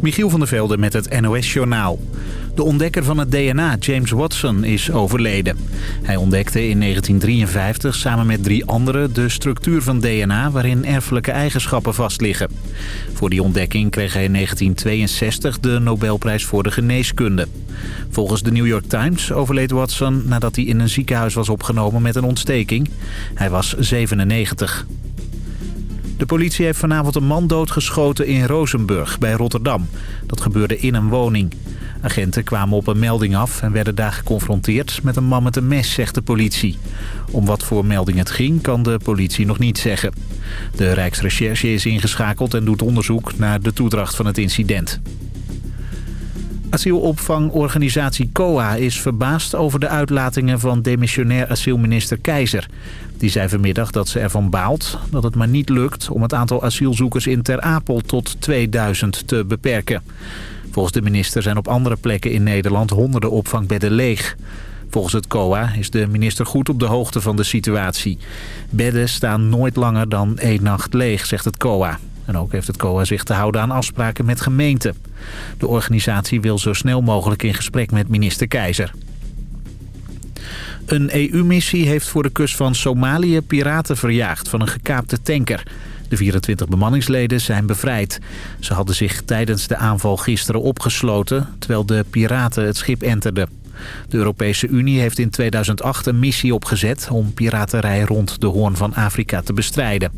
Michiel van der Velde met het NOS-journaal. De ontdekker van het DNA, James Watson, is overleden. Hij ontdekte in 1953 samen met drie anderen de structuur van DNA... waarin erfelijke eigenschappen vastliggen. Voor die ontdekking kreeg hij in 1962 de Nobelprijs voor de geneeskunde. Volgens de New York Times overleed Watson nadat hij in een ziekenhuis was opgenomen met een ontsteking. Hij was 97. De politie heeft vanavond een man doodgeschoten in Rozenburg bij Rotterdam. Dat gebeurde in een woning. Agenten kwamen op een melding af en werden daar geconfronteerd met een man met een mes, zegt de politie. Om wat voor melding het ging, kan de politie nog niet zeggen. De Rijksrecherche is ingeschakeld en doet onderzoek naar de toedracht van het incident. Asielopvangorganisatie COA is verbaasd over de uitlatingen van demissionair asielminister Keizer. Die zei vanmiddag dat ze ervan baalt dat het maar niet lukt om het aantal asielzoekers in Ter Apel tot 2000 te beperken. Volgens de minister zijn op andere plekken in Nederland honderden opvangbedden leeg. Volgens het COA is de minister goed op de hoogte van de situatie. Bedden staan nooit langer dan één nacht leeg, zegt het COA. En ook heeft het COA zich te houden aan afspraken met gemeenten. De organisatie wil zo snel mogelijk in gesprek met minister Keizer. Een EU-missie heeft voor de kust van Somalië piraten verjaagd van een gekaapte tanker. De 24 bemanningsleden zijn bevrijd. Ze hadden zich tijdens de aanval gisteren opgesloten... terwijl de piraten het schip enterden. De Europese Unie heeft in 2008 een missie opgezet... om piraterij rond de Hoorn van Afrika te bestrijden.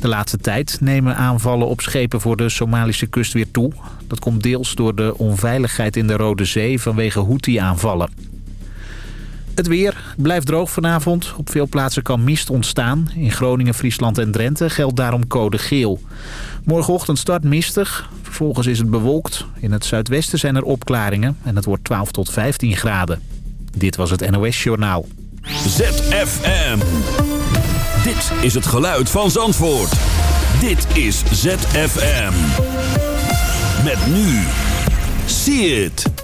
De laatste tijd nemen aanvallen op schepen voor de Somalische kust weer toe. Dat komt deels door de onveiligheid in de Rode Zee vanwege Houthi-aanvallen. Het weer blijft droog vanavond. Op veel plaatsen kan mist ontstaan. In Groningen, Friesland en Drenthe geldt daarom code geel. Morgenochtend start mistig. Vervolgens is het bewolkt. In het zuidwesten zijn er opklaringen. En het wordt 12 tot 15 graden. Dit was het NOS Journaal. ZFM. Dit is het geluid van Zandvoort. Dit is ZFM. Met nu. See it.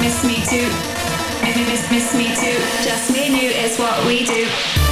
miss me too. If you miss, miss me too. Just me and you is what we do.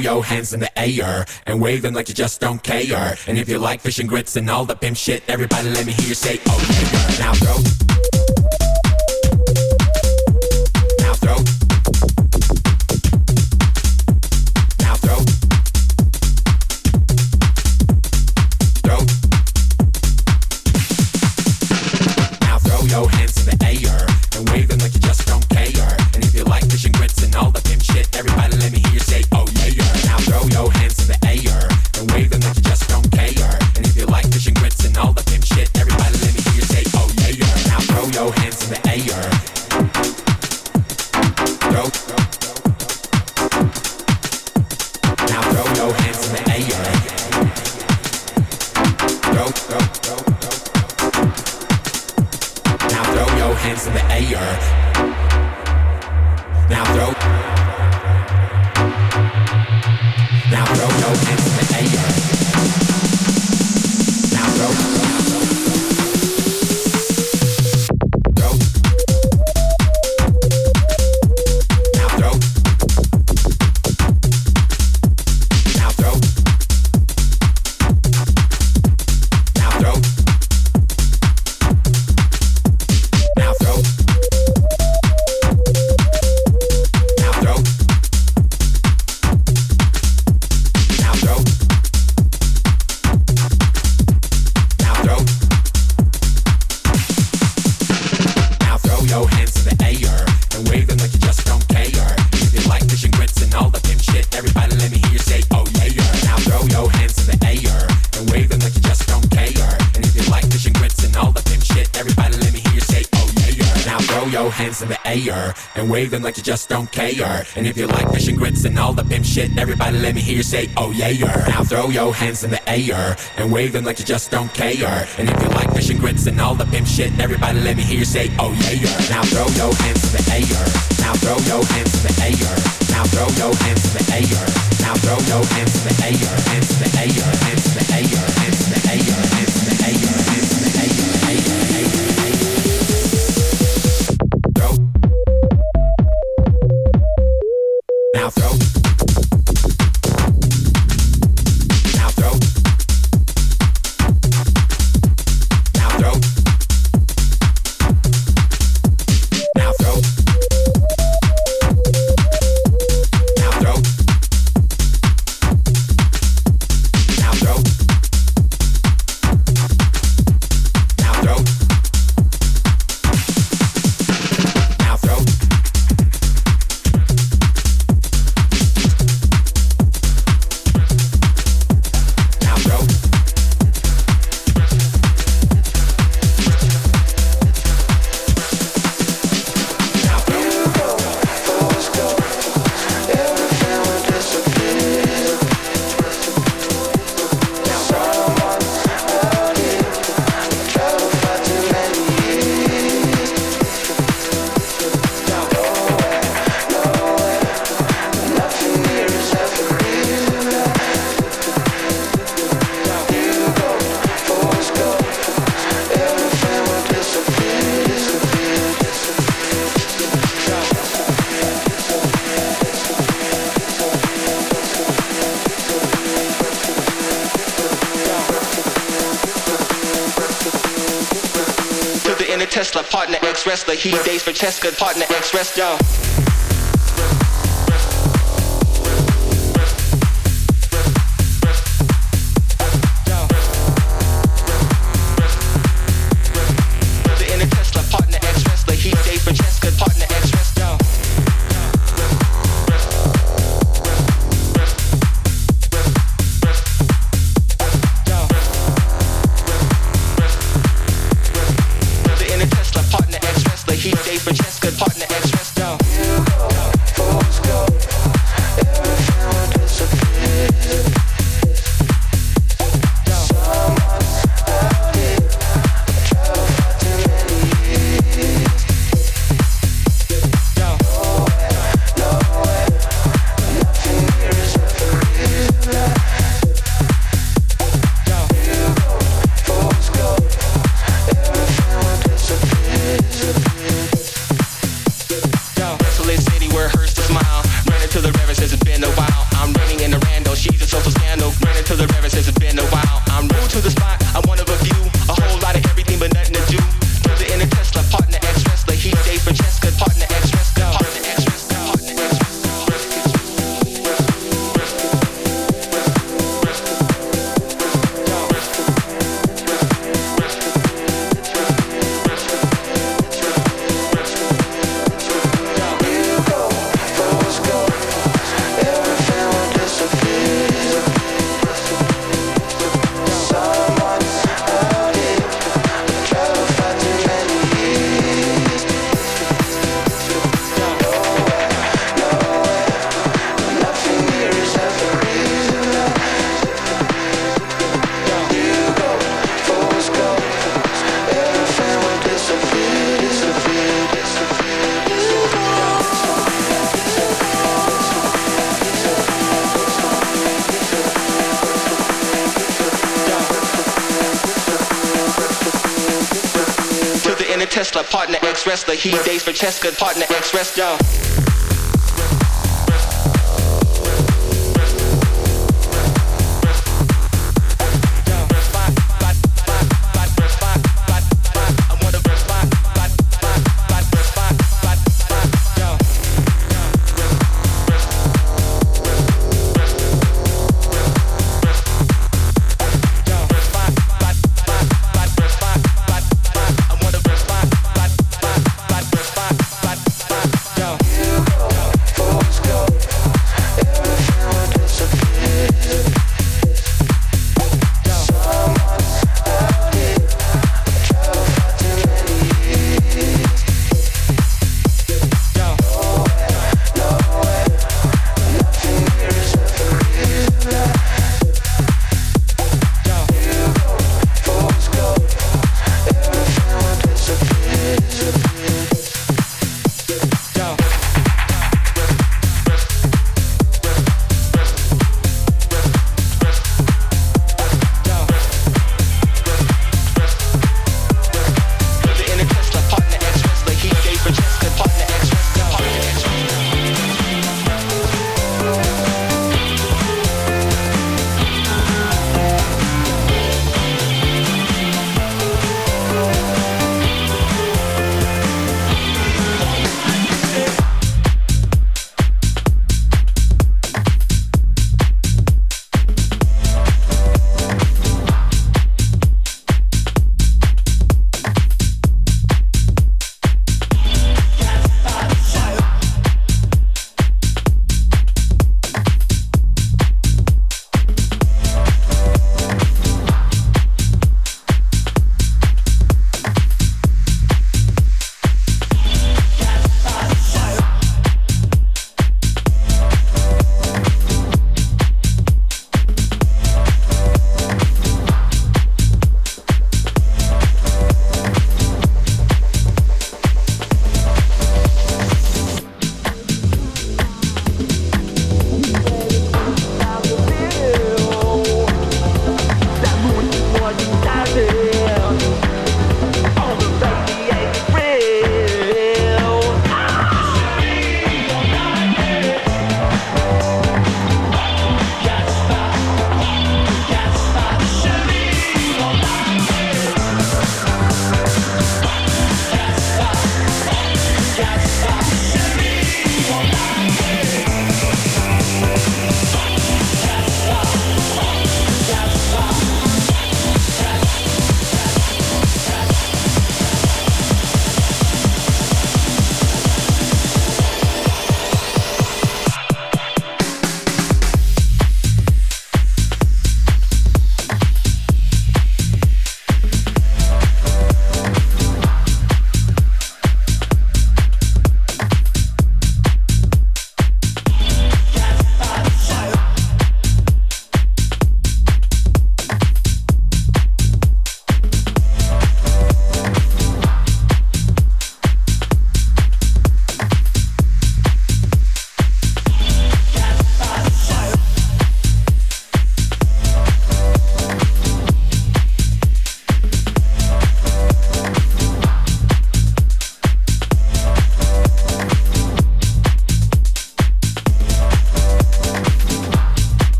Your hands in the air and wave them like you just don't care. And if you like fish and grits and all the pimp shit, everybody let me hear you say, oh yeah. Now throw. Your hands in the air and wave them like you just don't care. And if you like fish grits and all the pimp shit, everybody let me hear you say, oh yeah. Now throw your hands in the air and wave them like you just don't care. And if you like fish and grits and all the pimp shit, everybody let me hear you say, oh yeah. Now throw your hands in the air. Now throw your hands in the air. Now throw your hands in the air. Now throw your. Hands in the air. Hands in the air. Hands in the air. Hands in the air. Tesla, partner ex wrestler. He days for Cheska, partner ex wrestler. He dates for Cheska, partner ex wrestler.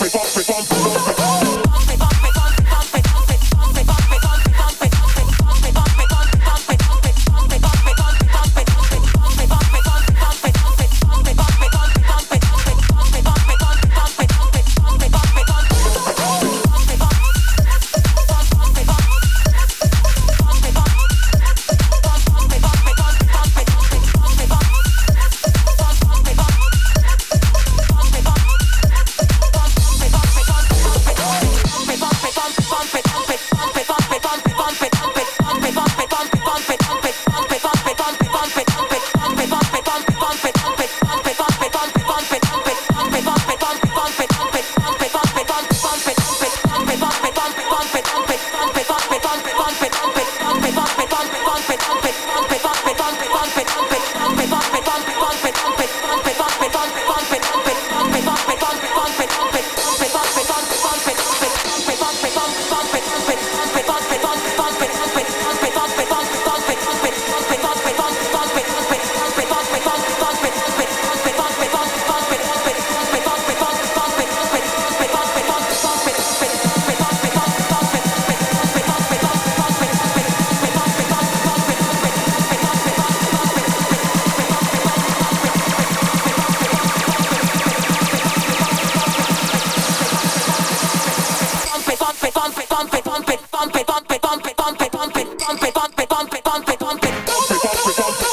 say bump, say bump, say bump, bump. Idee.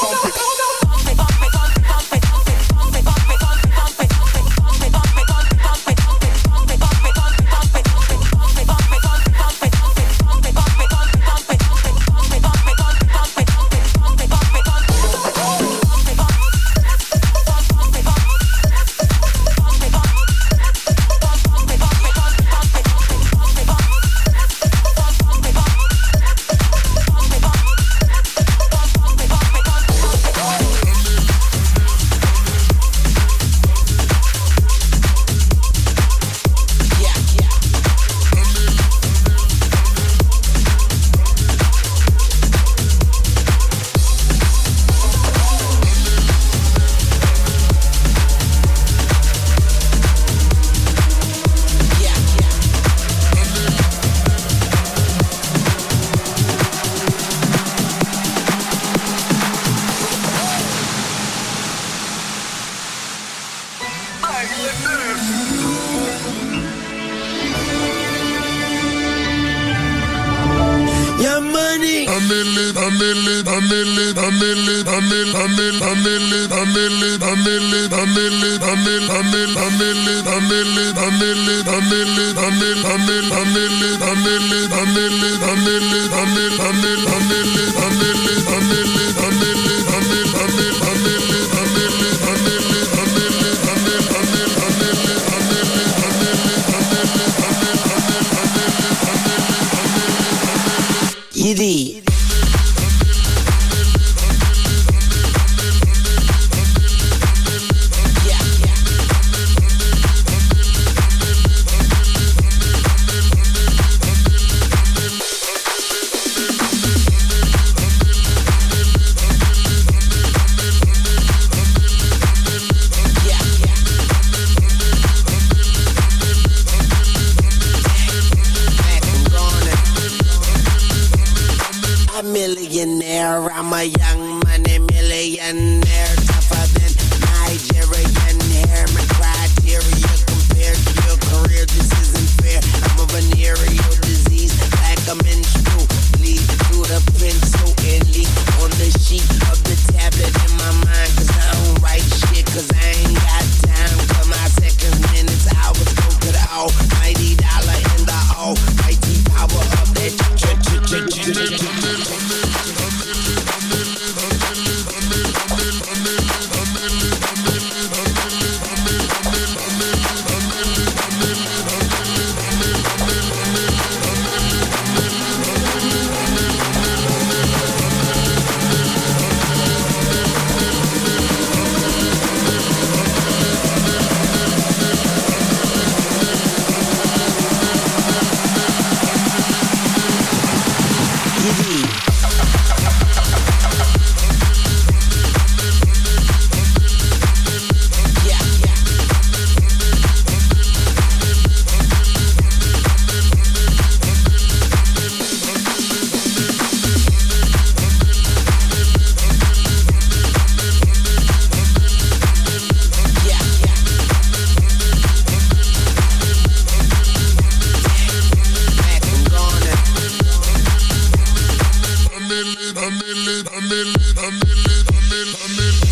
I'm in, a million, a million, a million.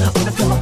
on the floor.